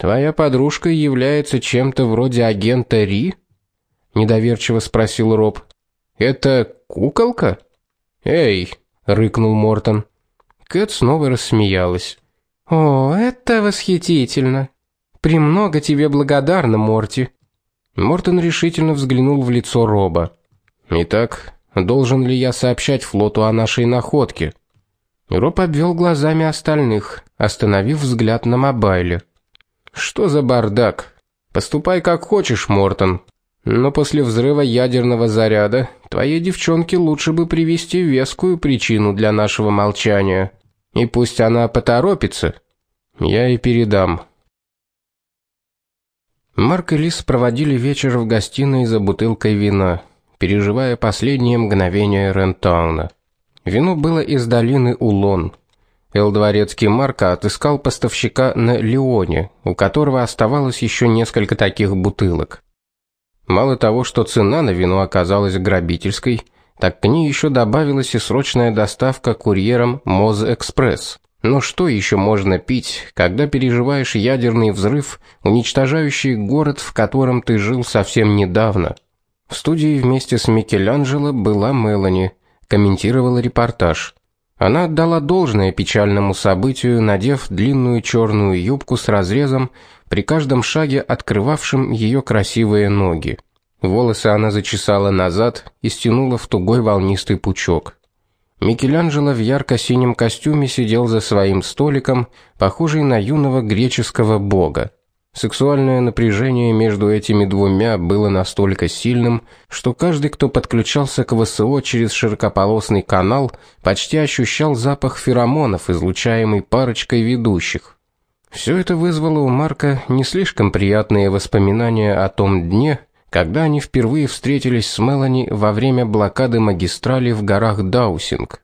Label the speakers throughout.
Speaker 1: Твоя подружка является чем-то вроде агента Ри? недоверчиво спросил Роб. Это куколка? Эй, рыкнул Мортон. Кэт снова рассмеялась. О, это восхитительно. Премного тебе благодарна, Морти. Мортон решительно взглянул в лицо Роба. Итак, должен ли я сообщать флоту о нашей находке? Роб обвел глазами остальных, остановив взгляд на мобайле. Что за бардак? Поступай как хочешь, Мортон. Но после взрыва ядерного заряда твоей девчонке лучше бы привести вескую причину для нашего молчания. И пусть она поторопится. Я и передам. Марк и Лис проводили вечер в гостиной за бутылкой вина, переживая последние мгновения Рентауна. Вино было из долины Улон. Элдворецкий Марка отыскал поставщика на Леоне, у которого оставалось еще несколько таких бутылок. Мало того, что цена на вино оказалась грабительской, так к ней еще добавилась и срочная доставка курьером Моз Экспресс. Но что еще можно пить, когда переживаешь ядерный взрыв, уничтожающий город, в котором ты жил совсем недавно? В студии вместе с Микеланджело была Мелани, комментировала репортаж. Она отдала должное печальному событию, надев длинную черную юбку с разрезом, при каждом шаге открывавшим ее красивые ноги. Волосы она зачесала назад и стянула в тугой волнистый пучок. Микеланджело в ярко-синем костюме сидел за своим столиком, похожий на юного греческого бога. Сексуальное напряжение между этими двумя было настолько сильным, что каждый, кто подключался к ВСО через широкополосный канал, почти ощущал запах феромонов, излучаемый парочкой ведущих. Все это вызвало у Марка не слишком приятные воспоминания о том дне, когда они впервые встретились с Мелани во время блокады магистрали в горах Даусинг.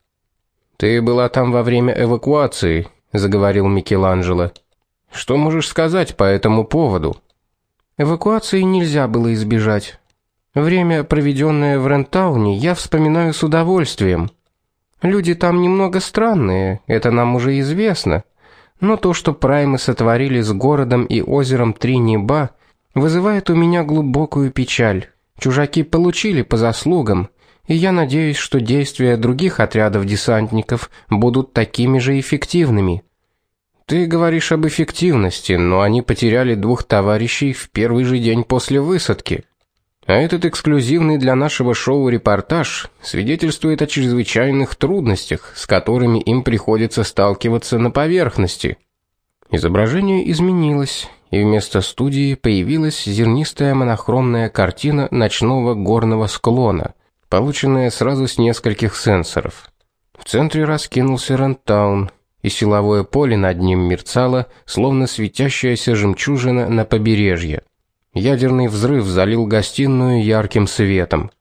Speaker 1: Ты была там во время эвакуации, заговорил Микеланджело. Что можешь сказать по этому поводу? Эвакуации нельзя было избежать. Время, проведенное в Рентауне, я вспоминаю с удовольствием. Люди там немного странные, это нам уже известно. Но то, что праймы сотворили с городом и озером Три Неба, вызывает у меня глубокую печаль. Чужаки получили по заслугам, и я надеюсь, что действия других отрядов десантников будут такими же эффективными. Ты говоришь об эффективности, но они потеряли двух товарищей в первый же день после высадки. А этот эксклюзивный для нашего шоу репортаж свидетельствует о чрезвычайных трудностях, с которыми им приходится сталкиваться на поверхности. Изображение изменилось, и вместо студии появилась зернистая монохромная картина ночного горного склона, полученная сразу с нескольких сенсоров. В центре раскинулся Рентаун, и силовое поле над ним мерцало, словно светящаяся жемчужина на побережье. Ядерный взрыв залил гостиную ярким светом.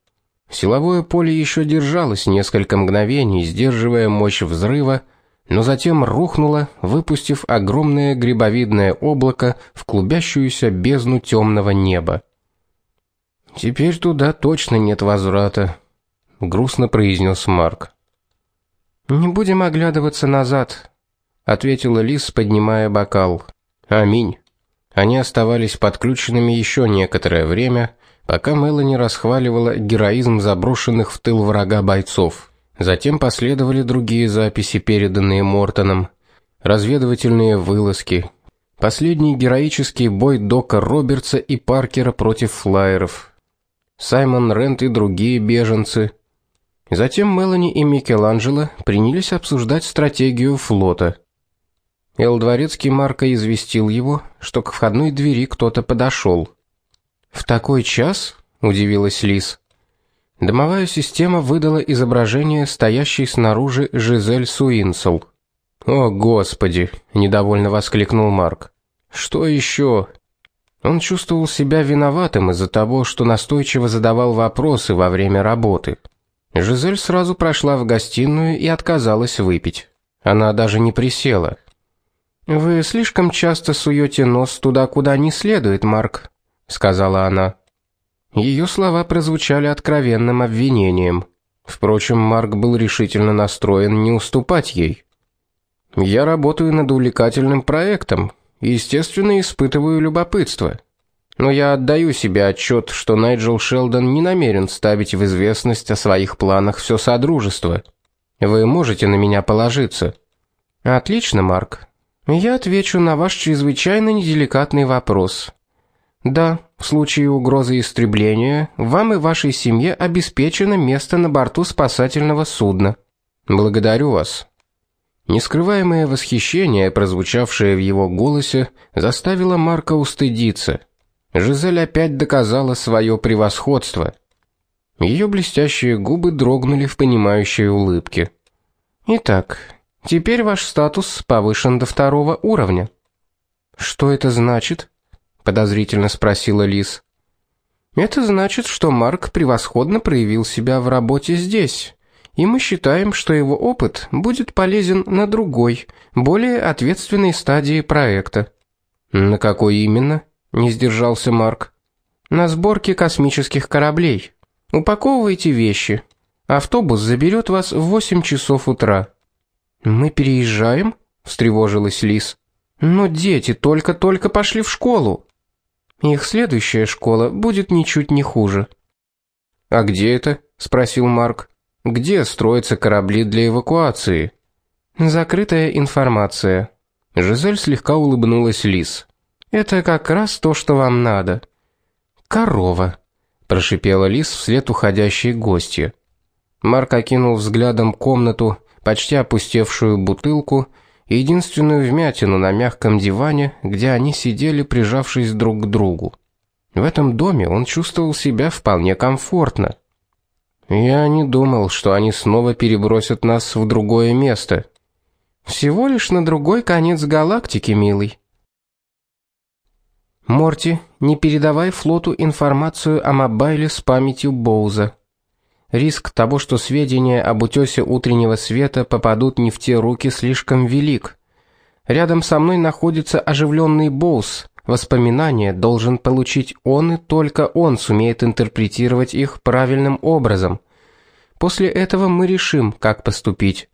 Speaker 1: Силовое поле еще держалось несколько мгновений, сдерживая мощь взрыва, но затем рухнуло, выпустив огромное грибовидное облако в клубящуюся бездну темного неба. Теперь туда точно нет возврата, грустно произнес Марк. Не будем оглядываться назад, ответила Лис, поднимая бокал. Аминь. Они оставались подключенными еще некоторое время, пока Мелани расхваливала героизм заброшенных в тыл врага бойцов. Затем последовали другие записи, переданные Мортоном, разведывательные вылазки, последний героический бой Дока Робертса и Паркера против флайеров, Саймон Рент и другие беженцы. Затем Мелани и Микеланджело принялись обсуждать стратегию флота. Эл Дворецкий Марка известил его, что к входной двери кто-то подошел. В такой час? удивилась Лис. Домовая система выдала изображение стоящей снаружи Жизель Суинсел. "О, господи", недовольно воскликнул Марк. "Что еще? Он чувствовал себя виноватым из-за того, что настойчиво задавал вопросы во время работы. Жизель сразу прошла в гостиную и отказалась выпить. Она даже не присела. Вы слишком часто суете нос туда, куда не следует, Марк, сказала она. Ее слова прозвучали откровенным обвинением. Впрочем, Марк был решительно настроен не уступать ей. Я работаю над увлекательным проектом, естественно, испытываю любопытство. Но я отдаю себе отчет, что Найджел Шелдон не намерен ставить в известность о своих планах все содружество. Вы можете на меня положиться. Отлично, Марк. Я отвечу на ваш чрезвычайно неделикатный вопрос. Да, в случае угрозы истребления вам и вашей семье обеспечено место на борту спасательного судна. Благодарю вас. Нескрываемое восхищение, прозвучавшее в его голосе, заставило Марка устыдиться. Жизель опять доказала свое превосходство. Ее блестящие губы дрогнули в понимающей улыбке. Итак, теперь ваш статус повышен до второго уровня. Что это значит? подозрительно спросила Лис. Это значит, что Марк превосходно проявил себя в работе здесь, и мы считаем, что его опыт будет полезен на другой, более ответственной стадии проекта. На какой именно? не сдержался Марк. На сборке космических кораблей. Упаковывайте вещи. Автобус заберет вас в 8 часов утра. Мы переезжаем? встревожилась Лис. Но дети только-только пошли в школу. Их следующая школа будет ничуть не хуже. А где это? спросил Марк. Где строятся корабли для эвакуации? Закрытая информация. Жизель слегка улыбнулась Лис. Это как раз то, что вам надо. Корова, прошипела Лис вслед уходящей гостье. Марк окинул взглядом комнату, почти опустевшую бутылку единственную вмятину на мягком диване, где они сидели, прижавшись друг к другу. В этом доме он чувствовал себя вполне комфортно. Я не думал, что они снова перебросят нас в другое место. Всего лишь на другой конец галактики, милый. Морти, не передавай флоту информацию о мобайле с памятью Боуза. Риск того, что сведения об утёсе утреннего света попадут не в те руки, слишком велик. Рядом со мной находится оживленный Боуз. Воспоминания должен получить он и только он сумеет интерпретировать их правильным образом. После этого мы решим, как поступить.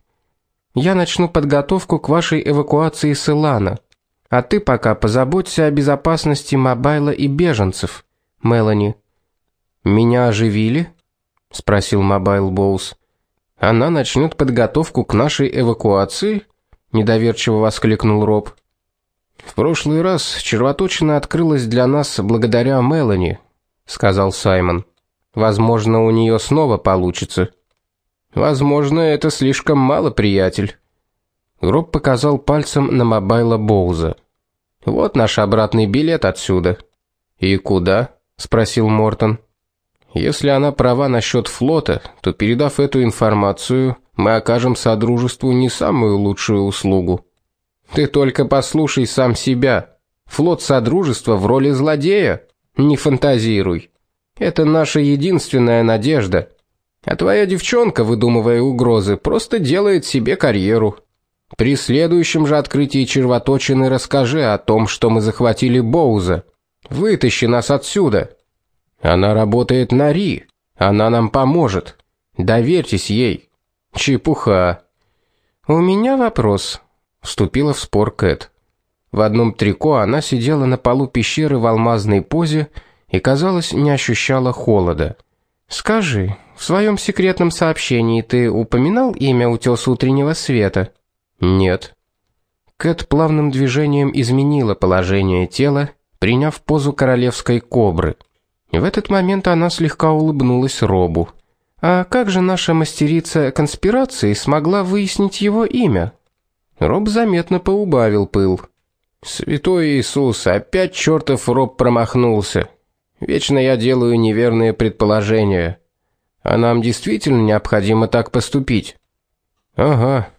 Speaker 1: Я начну подготовку к вашей эвакуации с Илана. А ты пока позаботься о безопасности Мобайла и беженцев. Мелани. Меня оживили? Спросил Мобайл Боус. Она начнет подготовку к нашей эвакуации? недоверчиво воскликнул Роб. В прошлый раз червоточина открылась для нас благодаря Мелани, сказал Саймон. Возможно, у нее снова получится. Возможно, это слишком мало, приятель. Роб показал пальцем на Мобайла Боуза. Вот наш обратный билет отсюда. И куда? спросил Мортон. Если она права насчет флота, то передав эту информацию, мы окажем содружеству не самую лучшую услугу. Ты только послушай сам себя. Флот содружества в роли злодея? Не фантазируй. Это наша единственная надежда. А твоя девчонка, выдумывая угрозы, просто делает себе карьеру. При следующем же открытии червоточины расскажи о том, что мы захватили Боуза. Вытащи нас отсюда. Она работает на Ри. Она нам поможет. Доверьтесь ей. Чепуха. У меня вопрос, вступила в спор Кэт. В одном трико она сидела на полу пещеры в алмазной позе и, казалось, не ощущала холода. Скажи, в своем секретном сообщении ты упоминал имя утёс утреннего света? Нет. Кэт плавным движением изменила положение тела, приняв позу королевской кобры. В этот момент она слегка улыбнулась Робу. А как же наша мастерица конспирации смогла выяснить его имя? Роб заметно поубавил пыл. Святой Иисус, опять чертов Роб промахнулся. Вечно я делаю неверные предположения. А нам действительно необходимо так поступить. Ага.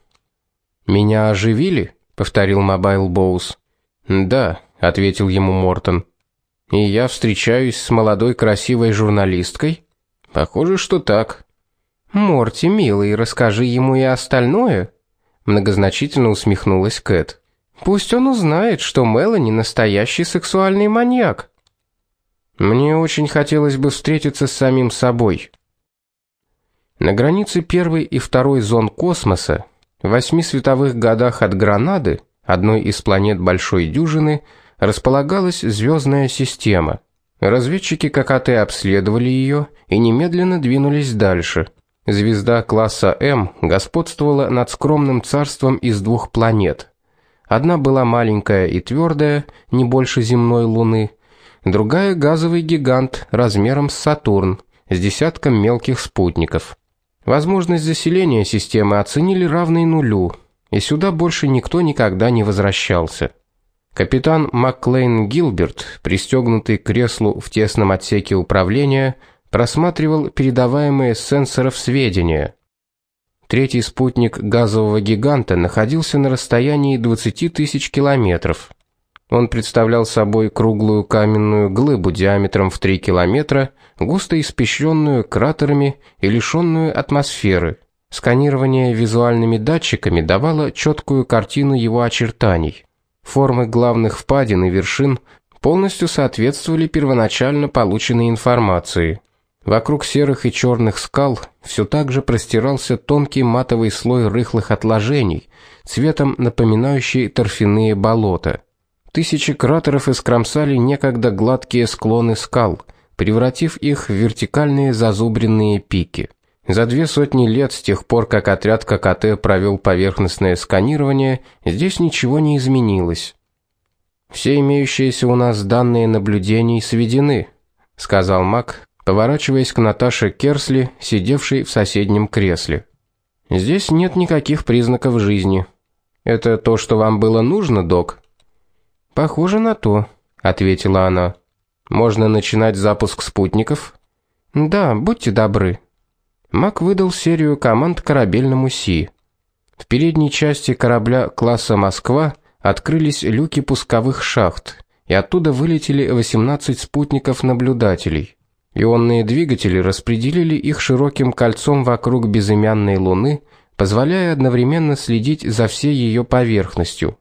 Speaker 1: Меня оживили? повторил Мобайл Боус. Да, ответил ему Мортон. И я встречаюсь с молодой красивой журналисткой? Похоже, что так. Морти, милый, расскажи ему и остальное, многозначительно усмехнулась Кэт. Пусть он узнает, что Мелани настоящий сексуальный маньяк. Мне очень хотелось бы встретиться с самим собой. На границе первой и второй зон космоса, в восьми световых годах от Гранады, одной из планет большой дюжины, располагалась звездная система. Разведчики ККТ обследовали ее и немедленно двинулись дальше. Звезда класса М господствовала над скромным царством из двух планет. Одна была маленькая и твердая, не больше земной Луны, другая газовый гигант размером с Сатурн, с десятком мелких спутников. Возможность заселения системы оценили равной нулю, и сюда больше никто никогда не возвращался. Капитан Макклейн Гилберт, пристегнутый к креслу в тесном отсеке управления, просматривал передаваемые с сенсоров сведения. Третий спутник газового гиганта находился на расстоянии 20 тысяч километров. Он представлял собой круглую каменную глыбу диаметром в 3 километра, густо испещренную кратерами и лишенную атмосферы. Сканирование визуальными датчиками давало четкую картину его очертаний. Формы главных впадин и вершин полностью соответствовали первоначально полученной информации. Вокруг серых и черных скал все так же простирался тонкий матовый слой рыхлых отложений, цветом напоминающий торфяные болота. Тысячи кратеров искромсали некогда гладкие склоны скал, превратив их в вертикальные зазубренные пики. За две сотни лет с тех пор, как отряд ККТ провел поверхностное сканирование, здесь ничего не изменилось. Все имеющиеся у нас данные наблюдений сведены, сказал Мак, поворачиваясь к Наташе Керсли, сидевшей в соседнем кресле. Здесь нет никаких признаков жизни. Это то, что вам было нужно, док? Похоже на то, ответила она. Можно начинать запуск спутников? Да, будьте добры. Мак выдал серию команд корабельному Си. В передней части корабля класса Москва открылись люки пусковых шахт, и оттуда вылетели 18 спутников-наблюдателей. Ионные двигатели распределили их широким кольцом вокруг безымянной Луны, позволяя одновременно следить за всей ее поверхностью.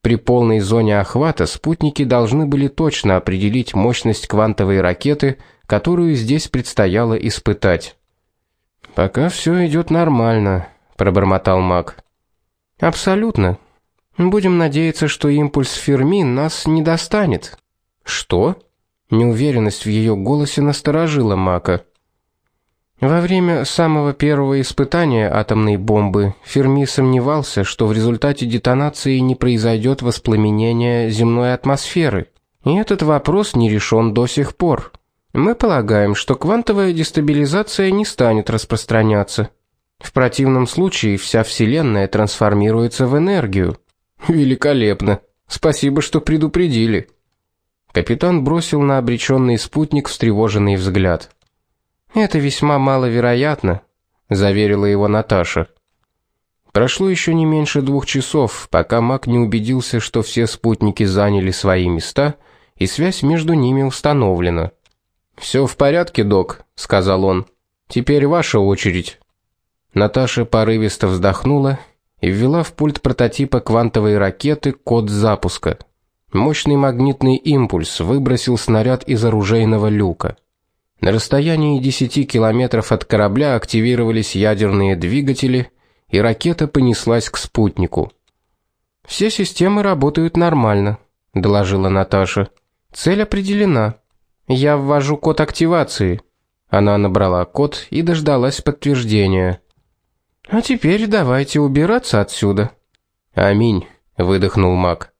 Speaker 1: При полной зоне охвата спутники должны были точно определить мощность квантовой ракеты, которую здесь предстояло испытать. Пока все идет нормально, пробормотал Мак. Абсолютно. Будем надеяться, что импульс Ферми нас не достанет. Что? Неуверенность в ее голосе насторожила Мака. Во время самого первого испытания атомной бомбы Ферми сомневался, что в результате детонации не произойдет воспламенение земной атмосферы. И этот вопрос не решен до сих пор. Мы полагаем, что квантовая дестабилизация не станет распространяться. В противном случае вся вселенная трансформируется в энергию. Великолепно. Спасибо, что предупредили. Капитан бросил на обреченный спутник встревоженный взгляд. Это весьма маловероятно, заверила его Наташа. Прошло еще не меньше двух часов, пока Мак не убедился, что все спутники заняли свои места и связь между ними установлена. Все в порядке, док, сказал он. Теперь ваша очередь. Наташа порывисто вздохнула и ввела в пульт прототипа квантовой ракеты код запуска. Мощный магнитный импульс выбросил снаряд из оружейного люка. На расстоянии 10 километров от корабля активировались ядерные двигатели, и ракета понеслась к спутнику. Все системы работают нормально, доложила Наташа. Цель определена. Я ввожу код активации. Она набрала код и дождалась подтверждения. А теперь давайте убираться отсюда. Аминь, выдохнул Мак.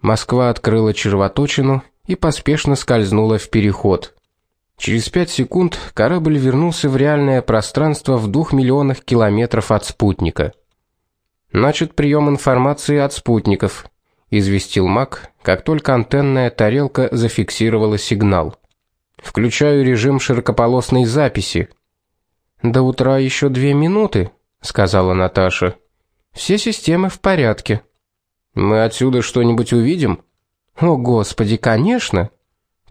Speaker 1: Москва открыла червоточину и поспешно скользнула в переход. Через пять секунд корабль вернулся в реальное пространство в двух миллионах километров от спутника. Начат прием информации от спутников, известил Мак, как только антенная тарелка зафиксировала сигнал. Включаю режим широкополосной записи. До утра еще две минуты, сказала Наташа. Все системы в порядке. Мы отсюда что-нибудь увидим? О, господи, конечно.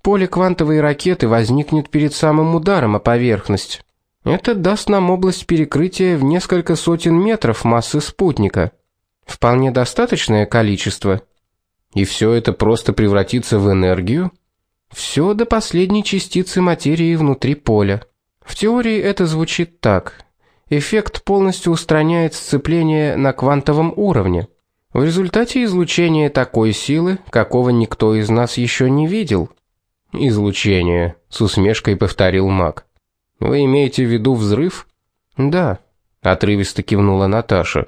Speaker 1: Поле квантовой ракеты возникнет перед самым ударом о поверхность. Это даст нам область перекрытия в несколько сотен метров массы спутника. Вполне достаточное количество. И все это просто превратится в энергию? Все до последней частицы материи внутри поля. В теории это звучит так: эффект полностью устраняет сцепление на квантовом уровне. В результате излучения такой силы, какого никто из нас еще не видел. Излучение, с усмешкой повторил Мак. Вы имеете в виду взрыв? Да, отрывисто кивнула Наташа.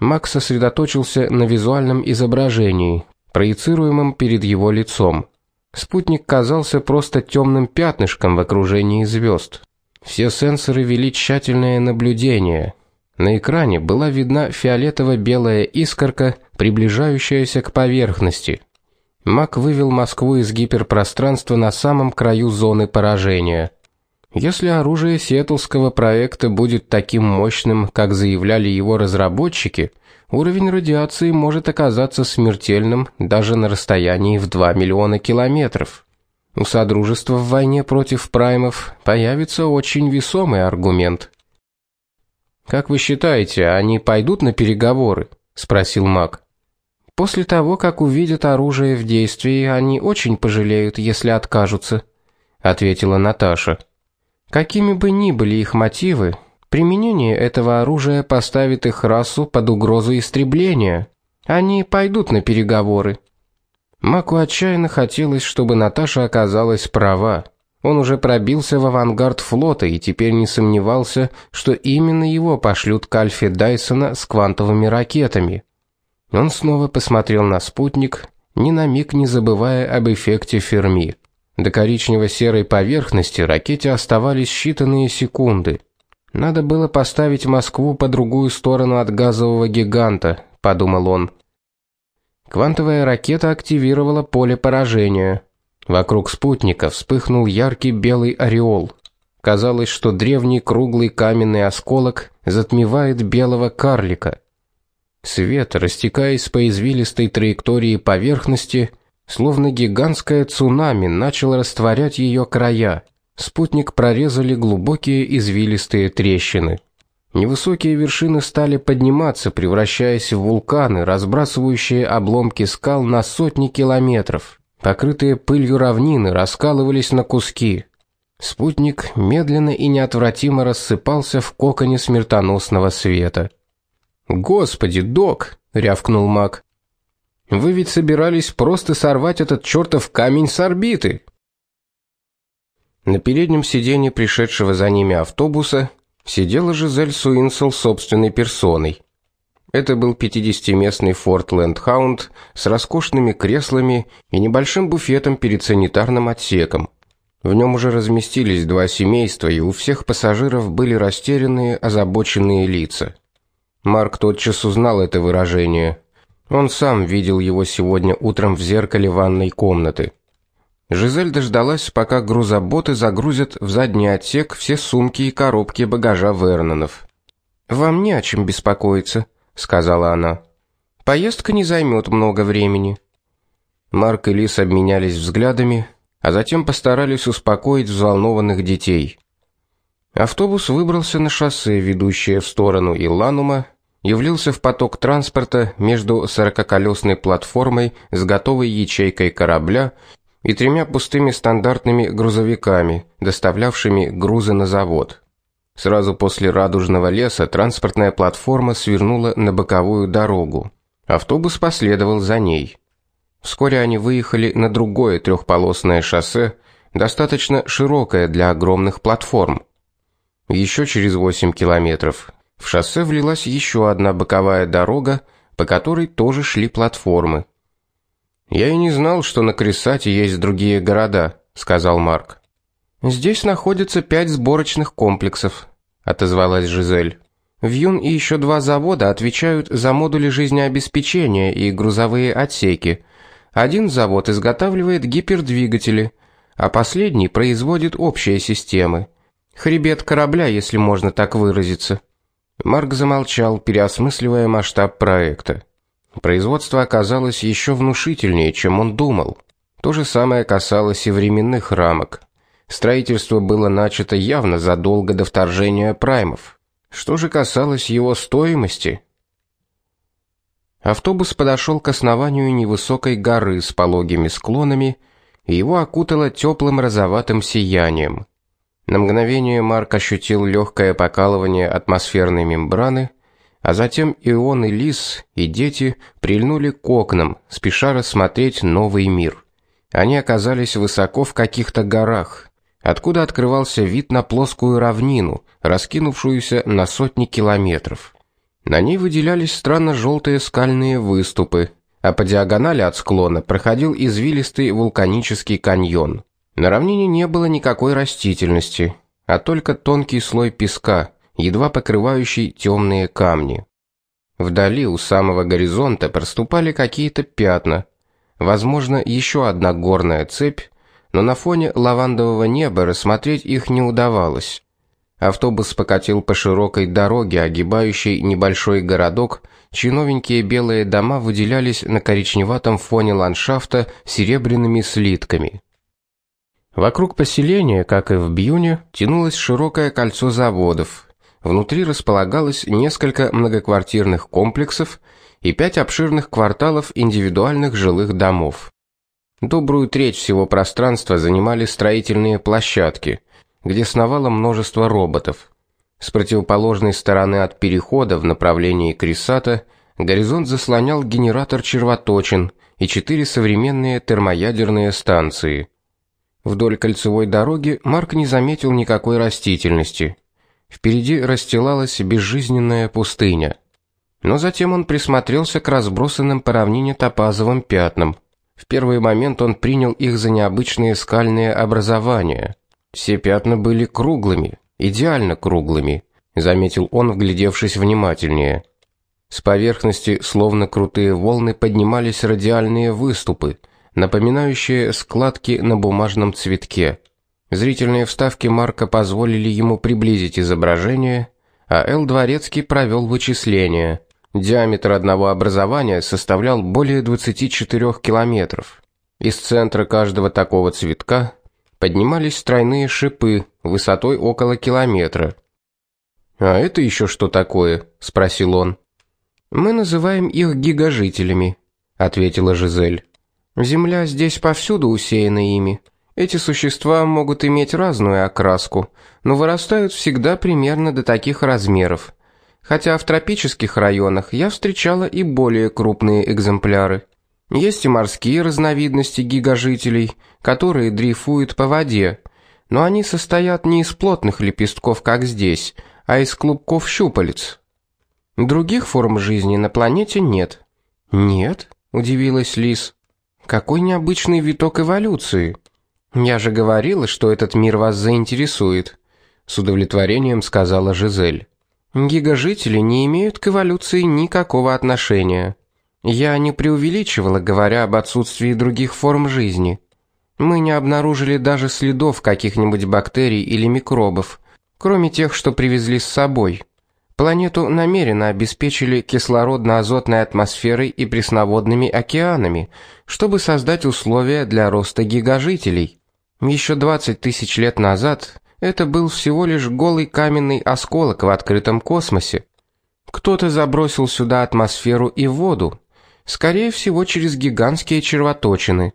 Speaker 1: Мак сосредоточился на визуальном изображении, проецируемом перед его лицом. Спутник казался просто темным пятнышком в окружении звезд. Все сенсоры вели тщательное наблюдение. На экране была видна фиолетово-белая искорка, приближающаяся к поверхности. Мак вывел Москву из гиперпространства на самом краю зоны поражения. Если оружие Сиэтлского проекта будет таким мощным, как заявляли его разработчики, уровень радиации может оказаться смертельным даже на расстоянии в 2 миллиона километров. У содружества в войне против праймов появится очень весомый аргумент. Как вы считаете, они пойдут на переговоры? спросил Мак. После того, как увидят оружие в действии, они очень пожалеют, если откажутся, ответила Наташа. Какими бы ни были их мотивы, применение этого оружия поставит их расу под угрозу истребления. Они пойдут на переговоры. Маку отчаянно хотелось, чтобы Наташа оказалась права. Он уже пробился в авангард флота и теперь не сомневался, что именно его пошлют к Альфе Дайсона с квантовыми ракетами. Он снова посмотрел на спутник, ни на миг не забывая об эффекте Ферми. До коричнево-серой поверхности ракете оставались считанные секунды. Надо было поставить Москву по другую сторону от газового гиганта, подумал он. Квантовая ракета активировала поле поражения. Вокруг спутника вспыхнул яркий белый ореол. Казалось, что древний круглый каменный осколок затмевает белого карлика. Свет, растекаясь по извилистой траектории поверхности, Словно гигантское цунами начало растворять ее края. Спутник прорезали глубокие извилистые трещины. Невысокие вершины стали подниматься, превращаясь в вулканы, разбрасывающие обломки скал на сотни километров. Покрытые пылью равнины раскалывались на куски. Спутник медленно и неотвратимо рассыпался в коконе смертоносного света. "Господи, док", рявкнул Мак. Вы ведь собирались просто сорвать этот чертов камень с орбиты. На переднем сиденье пришедшего за ними автобуса сидела Жизель Суинсел собственной персоной. Это был 50-местный Ford Landhound с роскошными креслами и небольшим буфетом перед санитарным отсеком. В нем уже разместились два семейства, и у всех пассажиров были растерянные, озабоченные лица. Марк тотчас узнал это выражение. Он сам видел его сегодня утром в зеркале ванной комнаты. Жизель дождалась, пока грузоботы загрузят в задний отсек все сумки и коробки багажа Вернонов. "Вам не о чем беспокоиться", сказала она. "Поездка не займет много времени". Марк и Лис обменялись взглядами, а затем постарались успокоить взволнованных детей. Автобус выбрался на шоссе, ведущее в сторону Иланума, явился в поток транспорта между сорококолесной платформой с готовой ячейкой корабля и тремя пустыми стандартными грузовиками, доставлявшими грузы на завод. Сразу после радужного леса транспортная платформа свернула на боковую дорогу. Автобус последовал за ней. Вскоре они выехали на другое трехполосное шоссе, достаточно широкое для огромных платформ. Еще через 8 километров в шоссе влилась еще одна боковая дорога, по которой тоже шли платформы. Я и не знал, что на Крисате есть другие города, сказал Марк. Здесь находится пять сборочных комплексов, отозвалась Жизель. Вьюн и еще два завода отвечают за модули жизнеобеспечения и грузовые отсеки. Один завод изготавливает гипердвигатели, а последний производит общие системы. Хребет корабля, если можно так выразиться. Марк замолчал, переосмысливая масштаб проекта. Производство оказалось еще внушительнее, чем он думал. То же самое касалось и временных рамок. Строительство было начато явно задолго до вторжения праймов. Что же касалось его стоимости? Автобус подошел к основанию невысокой горы с пологими склонами, и его окутало теплым розоватым сиянием. На мгновение Марк ощутил легкое покалывание атмосферной мембраны, а затем и он, и Лис, и дети прильнули к окнам, спеша рассмотреть новый мир. Они оказались высоко в каких-то горах, откуда открывался вид на плоскую равнину, раскинувшуюся на сотни километров. На ней выделялись странно желтые скальные выступы, а по диагонали от склона проходил извилистый вулканический каньон. На равнине не было никакой растительности, а только тонкий слой песка, едва покрывающий темные камни. Вдали у самого горизонта проступали какие-то пятна. Возможно, еще одна горная цепь, но на фоне лавандового неба рассмотреть их не удавалось. Автобус покатил по широкой дороге, огибающей небольшой городок, чьи новенькие белые дома выделялись на коричневатом фоне ландшафта серебряными слитками. Вокруг поселения, как и в Бьюне, тянулось широкое кольцо заводов. Внутри располагалось несколько многоквартирных комплексов и пять обширных кварталов индивидуальных жилых домов. Добрую треть всего пространства занимали строительные площадки, где сновало множество роботов. С противоположной стороны от перехода в направлении Крисата горизонт заслонял генератор червоточин и четыре современные термоядерные станции. Вдоль кольцевой дороги Марк не заметил никакой растительности. Впереди расстилалась безжизненная пустыня. Но затем он присмотрелся к разбросанным по равнине топазовым пятнам. В первый момент он принял их за необычные скальные образования. Все пятна были круглыми, идеально круглыми, заметил он, вглядевшись внимательнее. С поверхности, словно крутые волны, поднимались радиальные выступы, напоминающие складки на бумажном цветке. Зрительные вставки Марка позволили ему приблизить изображение, а Л. Дворецкий провел вычисления. Диаметр одного образования составлял более 24 километров. Из центра каждого такого цветка поднимались тройные шипы высотой около километра. А это еще что такое? спросил он. Мы называем их гигажителями, ответила Жизель. Земля здесь повсюду усеяна ими. Эти существа могут иметь разную окраску, но вырастают всегда примерно до таких размеров. Хотя в тропических районах я встречала и более крупные экземпляры. Есть и морские разновидности гигажителей, которые дрейфуют по воде, но они состоят не из плотных лепестков, как здесь, а из клубков щупалец. Других форм жизни на планете нет. Нет, удивилась Лис. Какой необычный виток эволюции. Я же говорила, что этот мир вас заинтересует, с удовлетворением сказала Жизель. Гигажители не имеют к эволюции никакого отношения. Я не преувеличивала, говоря об отсутствии других форм жизни. Мы не обнаружили даже следов каких-нибудь бактерий или микробов, кроме тех, что привезли с собой. Планету намеренно обеспечили кислородно-азотной атмосферой и пресноводными океанами, чтобы создать условия для роста гигажителей. Еще 20 тысяч лет назад это был всего лишь голый каменный осколок в открытом космосе. Кто-то забросил сюда атмосферу и воду, скорее всего, через гигантские червоточины.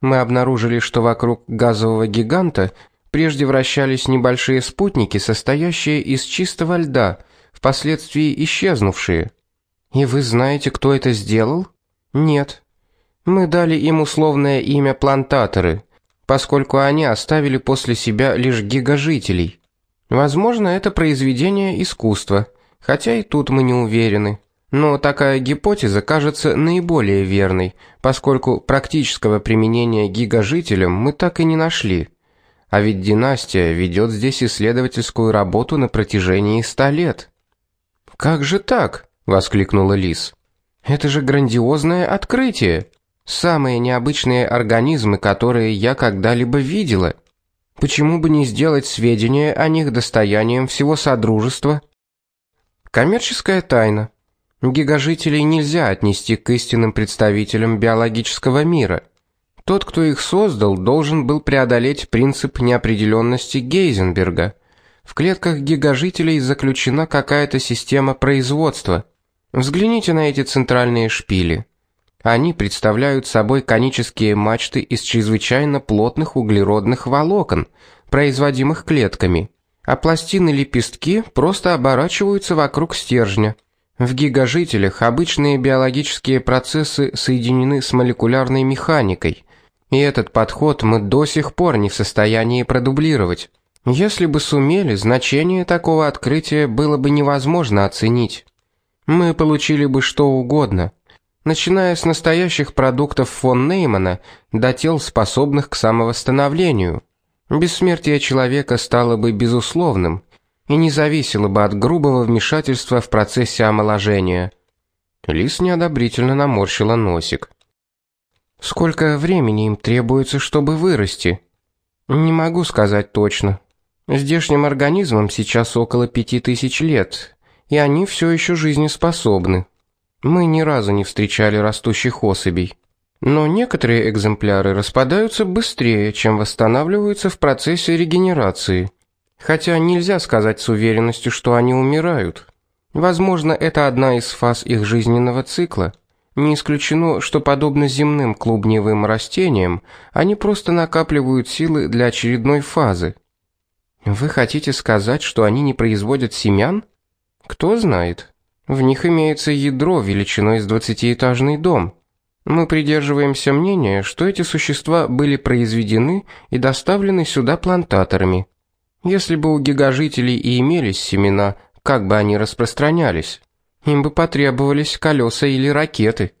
Speaker 1: Мы обнаружили, что вокруг газового гиганта прежде вращались небольшие спутники, состоящие из чистого льда, впоследствии исчезнувшие. И вы знаете, кто это сделал? Нет. Мы дали им условное имя плантаторы, поскольку они оставили после себя лишь гигажителей. Возможно, это произведение искусства, хотя и тут мы не уверены. Но такая гипотеза кажется наиболее верной, поскольку практического применения гигажителям мы так и не нашли. А ведь династия ведет здесь исследовательскую работу на протяжении ста лет. Как же так? воскликнула Лис. Это же грандиозное открытие. Самые необычные организмы, которые я когда-либо видела. Почему бы не сделать сведения о них достоянием всего содружества? Коммерческая тайна. Гигажителей нельзя отнести к истинным представителям биологического мира. Тот, кто их создал, должен был преодолеть принцип неопределенности Гейзенберга. В клетках гигажителей заключена какая-то система производства. Взгляните на эти центральные шпили. Они представляют собой конические мачты из чрезвычайно плотных углеродных волокон, производимых клетками, а пластины-лепестки просто оборачиваются вокруг стержня. В гигажителях обычные биологические процессы соединены с молекулярной механикой, и этот подход мы до сих пор не в состоянии продублировать. Если бы сумели, значение такого открытия было бы невозможно оценить. Мы получили бы что угодно, начиная с настоящих продуктов фон Неймана до тел, способных к самовосстановлению. Бессмертие человека стало бы безусловным, и не зависело бы от грубого вмешательства в процессе омоложения. Лис неодобрительно наморщила носик. Сколько времени им требуется, чтобы вырасти? Не могу сказать точно. Здешним организмам сейчас около пяти тысяч лет, и они все еще жизнеспособны. Мы ни разу не встречали растущих особей. Но некоторые экземпляры распадаются быстрее, чем восстанавливаются в процессе регенерации. Хотя нельзя сказать с уверенностью, что они умирают. Возможно, это одна из фаз их жизненного цикла. Не исключено, что подобно земным клубневым растениям, они просто накапливают силы для очередной фазы. Вы хотите сказать, что они не производят семян? Кто знает. В них имеется ядро величиной с двадцатиэтажный дом. Мы придерживаемся мнения, что эти существа были произведены и доставлены сюда плантаторами. Если бы у гигажителей и имелись семена, как бы они распространялись? Им бы потребовались колеса или ракеты.